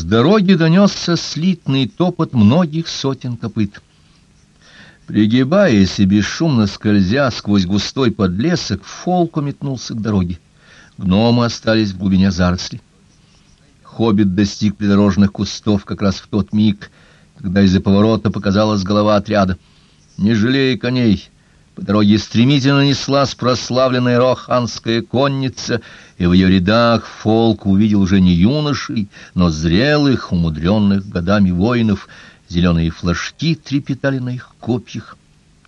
С дороги донесся слитный топот многих сотен копыт. Пригибаясь и бесшумно скользя сквозь густой подлесок, Фолку метнулся к дороге. Гномы остались в глубине заросли. Хоббит достиг придорожных кустов как раз в тот миг, когда из-за поворота показалась голова отряда. Не жалея коней, по дороге стремительно неслась прославленная роханская конница, и в ее рядах Фолк увидел уже не юношей, но зрелых, умудренных годами воинов. Зеленые флажки трепетали на их копьях.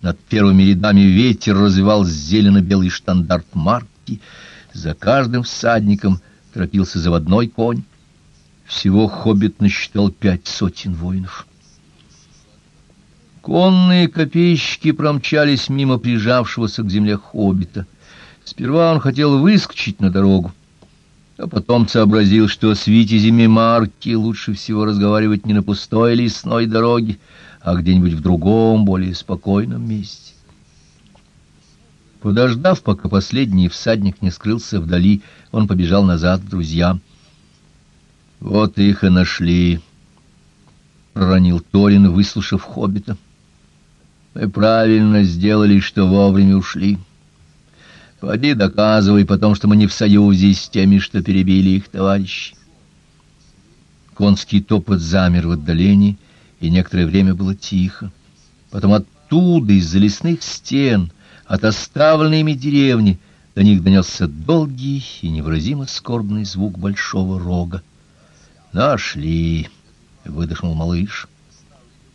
Над первыми рядами ветер развивал зелено-белый штандарт марки. За каждым всадником торопился заводной конь. Всего хоббит насчитал пять сотен воинов. Конные копейщики промчались мимо прижавшегося к земле хоббита. Сперва он хотел выскочить на дорогу, а потом сообразил, что с витязями марки лучше всего разговаривать не на пустой лесной дороге, а где-нибудь в другом, более спокойном месте. Подождав, пока последний всадник не скрылся вдали, он побежал назад к друзьям. «Вот их и нашли», — проронил Торин, выслушав хоббита. Мы правильно сделали, что вовремя ушли. Поди доказывай потом, что мы не в союзе с теми, что перебили их товарищей. Конский топот замер в отдалении, и некоторое время было тихо. Потом оттуда, из-за лесных стен, от оставленной ими деревни, до них донесся долгий и невыразимо скорбный звук большого рога. «Нашли!» — выдохнул малыш.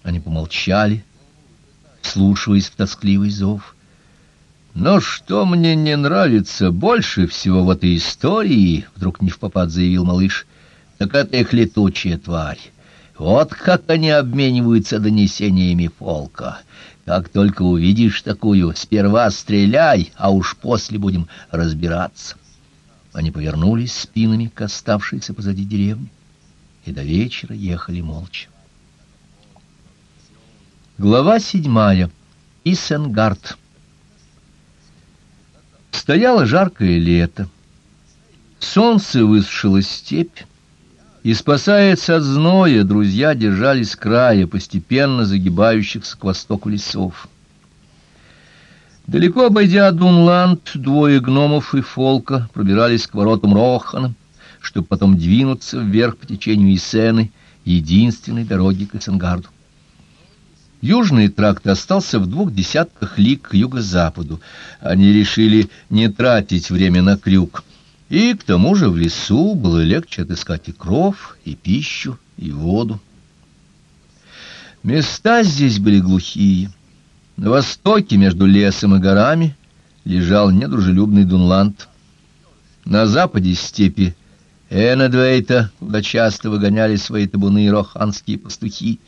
Они помолчали, вслушиваясь в тоскливый зов. «Но что мне не нравится больше всего в этой истории, — вдруг не в попад заявил малыш, — так это их летучая тварь. Вот как они обмениваются донесениями полка. Как только увидишь такую, сперва стреляй, а уж после будем разбираться». Они повернулись спинами к оставшейся позади деревни и до вечера ехали молча. Глава седьмая. Исенгард. Стояло жаркое лето. Солнце высушило степь, и, спасаясь от зноя, друзья держались края постепенно загибающихся к востоку лесов. Далеко обойдя Дунланд, двое гномов и фолка пробирались к воротам Рохана, чтобы потом двинуться вверх по течению Исены, единственной дороги к Исенгарду. Южный тракт остался в двух десятках лиг к юго-западу. Они решили не тратить время на крюк. И к тому же в лесу было легче отыскать и кров, и пищу, и воду. Места здесь были глухие. На востоке, между лесом и горами, лежал недружелюбный Дунланд. На западе степи Энедвейта, куда часто выгоняли свои табуны роханские пастухи,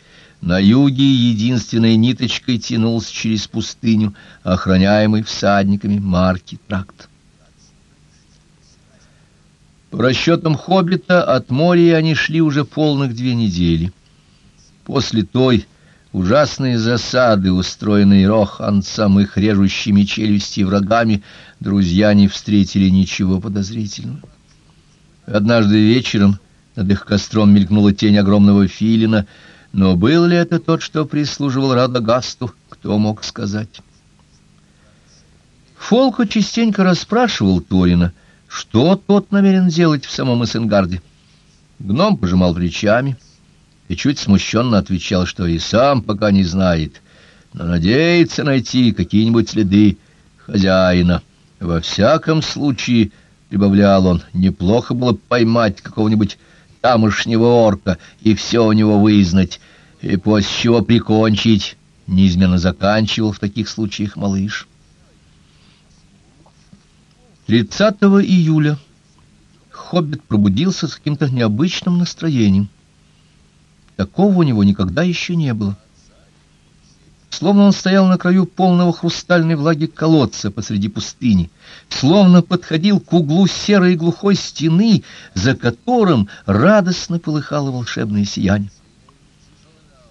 на юге единственной ниточкой тянулся через пустыню, охраняемый всадниками марки тракт. По расчетам Хоббита от моря они шли уже полных две недели. После той ужасной засады, устроенной Роханцем их режущими челюсти врагами, друзья не встретили ничего подозрительного. Однажды вечером над их костром мелькнула тень огромного филина — но был ли это тот, что прислуживал Радагасту, кто мог сказать? Фолко частенько расспрашивал Торина, что тот намерен делать в самом Эссенгарде. Гном пожимал плечами и чуть смущенно отвечал, что и сам пока не знает, но надеется найти какие-нибудь следы хозяина. Во всяком случае, прибавлял он, неплохо было поймать какого-нибудь тамошнего орка и все у него вызнать, и после чего прикончить, неизменно заканчивал в таких случаях малыш. 30 июля Хоббит пробудился с каким-то необычным настроением. Такого у него никогда еще не было словно он стоял на краю полного хрустальной влаги колодца посреди пустыни, словно подходил к углу серой глухой стены, за которым радостно полыхало волшебное сияние.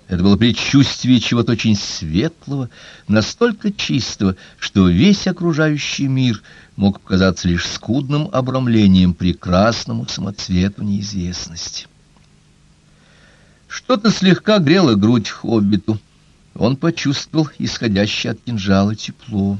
Это было предчувствие чего-то очень светлого, настолько чистого, что весь окружающий мир мог показаться лишь скудным обрамлением прекрасному самоцвету неизвестности. Что-то слегка грело грудь хоббиту. Он почувствовал исходящее от кинжала тепло.